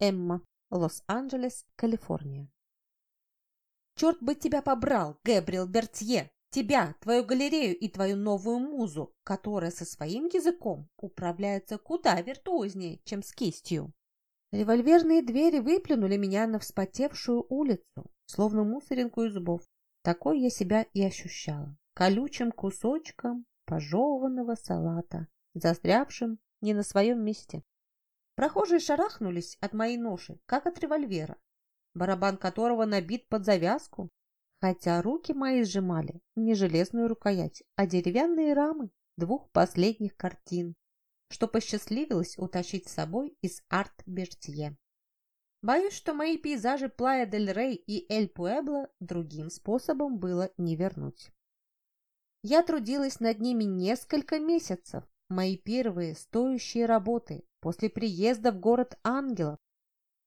Эмма, Лос-Анджелес, Калифорния. Черт бы тебя побрал, Гэбриэл Бертье! Тебя, твою галерею и твою новую музу, которая со своим языком управляется куда виртуознее, чем с кистью. Револьверные двери выплюнули меня на вспотевшую улицу, словно мусоринку из зубов. Такой я себя и ощущала, колючим кусочком пожеванного салата, застрявшим не на своем месте. Прохожие шарахнулись от моей ноши, как от револьвера, барабан которого набит под завязку, хотя руки мои сжимали не железную рукоять, а деревянные рамы двух последних картин, что посчастливилось утащить с собой из арт-бертье. Боюсь, что мои пейзажи Плая дель Рей и Эль Пуэбло другим способом было не вернуть. Я трудилась над ними несколько месяцев, мои первые стоящие работы после приезда в город ангелов.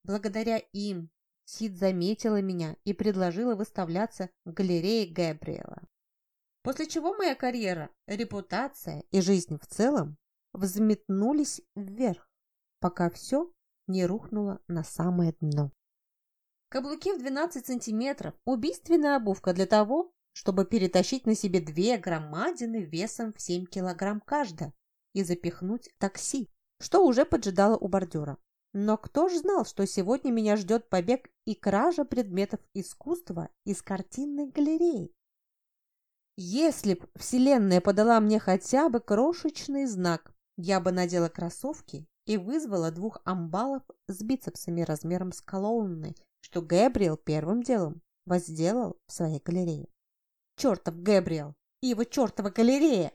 Благодаря им Сид заметила меня и предложила выставляться в галерее Габриэла. После чего моя карьера, репутация и жизнь в целом взметнулись вверх, пока все не рухнуло на самое дно. Каблуки в 12 сантиметров – убийственная обувка для того, чтобы перетащить на себе две громадины весом в 7 килограмм каждая и запихнуть такси, что уже поджидало у бордюра. Но кто ж знал, что сегодня меня ждет побег и кража предметов искусства из картинной галереи? Если б Вселенная подала мне хотя бы крошечный знак, я бы надела кроссовки и вызвала двух амбалов с бицепсами размером с колонны, что Гэбриэл первым делом возделал в своей галерее. Чертов Гэбриэл и его чертова галерея!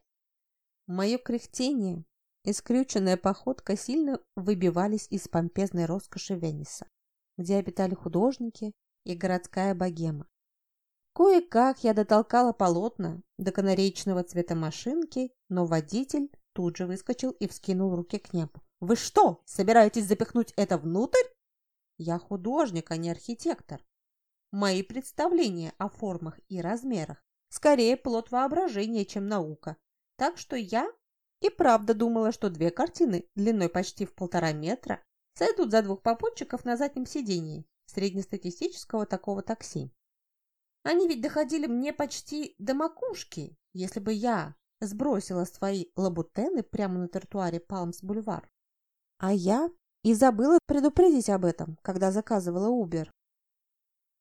Мое кряхтение и скрюченная походка сильно выбивались из помпезной роскоши Венеса, где обитали художники и городская богема. Кое-как я дотолкала полотна до канареечного цвета машинки, но водитель тут же выскочил и вскинул руки к небу. «Вы что, собираетесь запихнуть это внутрь?» «Я художник, а не архитектор. Мои представления о формах и размерах скорее плод воображения, чем наука. Так что я и правда думала, что две картины длиной почти в полтора метра сойдут за двух попутчиков на заднем сидении среднестатистического такого такси. Они ведь доходили мне почти до макушки, если бы я сбросила свои лабутены прямо на тротуаре Палмс-бульвар. А я и забыла предупредить об этом, когда заказывала Убер.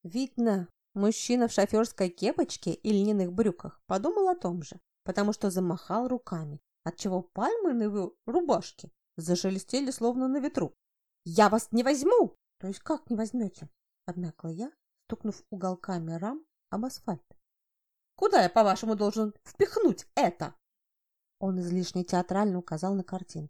Видно, мужчина в шоферской кепочке и льняных брюках подумал о том же, потому что замахал руками, отчего пальмы на его рубашке зашелестели словно на ветру. «Я вас не возьму!» «То есть как не возьмете?» — обмякла я, стукнув уголками рам об асфальт. Куда я, по-вашему, должен впихнуть это?» Он излишне театрально указал на картину.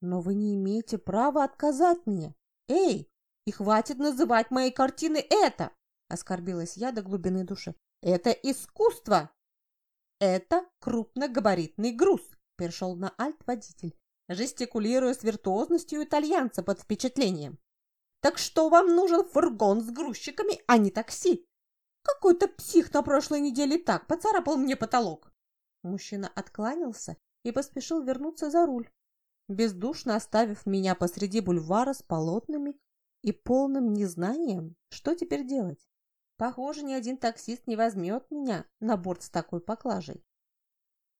«Но вы не имеете права отказать мне. Эй, и хватит называть мои картины это!» Оскорбилась я до глубины души. «Это искусство!» «Это крупногабаритный груз», – перешел на альт водитель, жестикулируя с виртуозностью итальянца под впечатлением. «Так что вам нужен фургон с грузчиками, а не такси? Какой-то псих на прошлой неделе так поцарапал мне потолок. Мужчина откланялся и поспешил вернуться за руль, бездушно оставив меня посреди бульвара с полотнами и полным незнанием, что теперь делать. Похоже, ни один таксист не возьмет меня на борт с такой поклажей.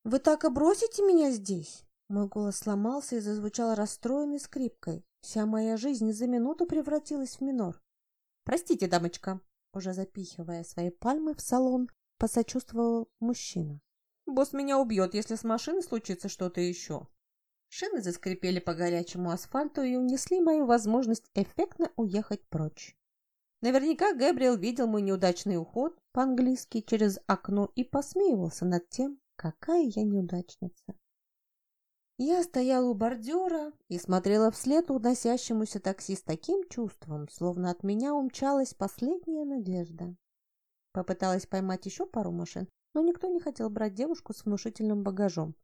«Вы так и бросите меня здесь?» Мой голос сломался и зазвучал расстроенной скрипкой. Вся моя жизнь за минуту превратилась в минор. «Простите, дамочка», уже запихивая свои пальмы в салон, посочувствовал мужчина. «Босс меня убьет, если с машиной случится что-то еще». Шины заскрипели по горячему асфальту и унесли мою возможность эффектно уехать прочь. Наверняка Гэбриэл видел мой неудачный уход по-английски через окно и посмеивался над тем, какая я неудачница. Я стояла у бордюра и смотрела вслед уносящемуся такси с таким чувством, словно от меня умчалась последняя надежда. Попыталась поймать еще пару машин, но никто не хотел брать девушку с внушительным багажом.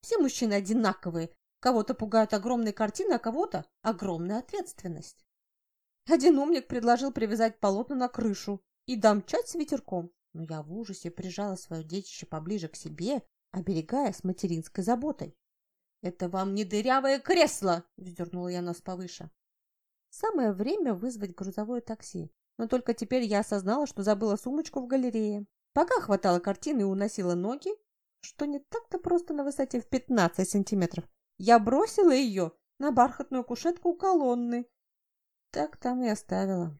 Все мужчины одинаковые. Кого-то пугают огромные картины, а кого-то огромная ответственность. Один умник предложил привязать полотна на крышу и домчать с ветерком. Но я в ужасе прижала свое детище поближе к себе, оберегая с материнской заботой. «Это вам не дырявое кресло!» — вздернула я нос повыше. Самое время вызвать грузовое такси. Но только теперь я осознала, что забыла сумочку в галерее. Пока хватала картины и уносила ноги, что не так-то просто на высоте в 15 сантиметров, я бросила ее на бархатную кушетку у колонны. Так там и оставила.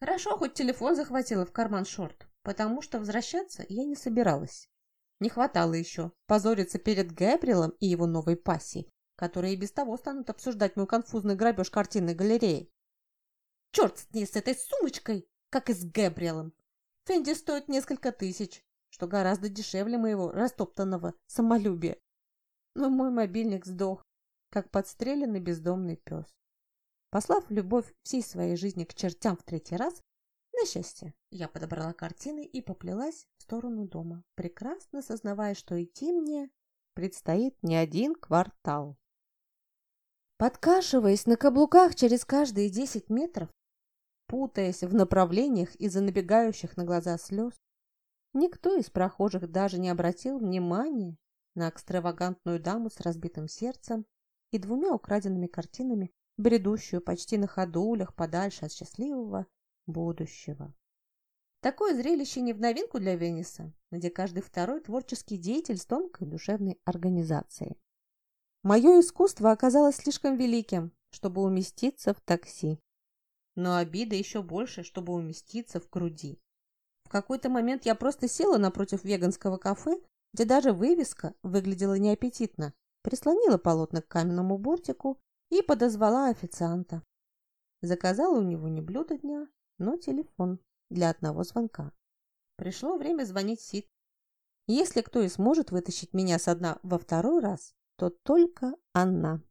Хорошо, хоть телефон захватила в карман шорт, потому что возвращаться я не собиралась. Не хватало еще позориться перед Гэбриэлом и его новой пассией, которые и без того станут обсуждать мой конфузный грабеж картинной галереи. Черт с ней, с этой сумочкой, как и с Гэбриэлом. Фенди стоит несколько тысяч, что гораздо дешевле моего растоптанного самолюбия. Но мой мобильник сдох, как подстреленный бездомный пес. Послав любовь всей своей жизни к чертям в третий раз, на счастье, я подобрала картины и поплелась в сторону дома, прекрасно сознавая, что идти мне предстоит не один квартал. Подкашиваясь на каблуках через каждые десять метров, путаясь в направлениях из-за набегающих на глаза слез, никто из прохожих даже не обратил внимания на экстравагантную даму с разбитым сердцем и двумя украденными картинами, бредущую почти на ходулях подальше от счастливого будущего. Такое зрелище не в новинку для Венеса, где каждый второй творческий деятель с тонкой душевной организацией. Мое искусство оказалось слишком великим, чтобы уместиться в такси. Но обида еще больше, чтобы уместиться в груди. В какой-то момент я просто села напротив веганского кафе, где даже вывеска выглядела неаппетитно, прислонила полотна к каменному бортику и подозвала официанта. Заказала у него не блюдо дня, но телефон для одного звонка. Пришло время звонить Сид. Если кто и сможет вытащить меня со дна во второй раз, то только она.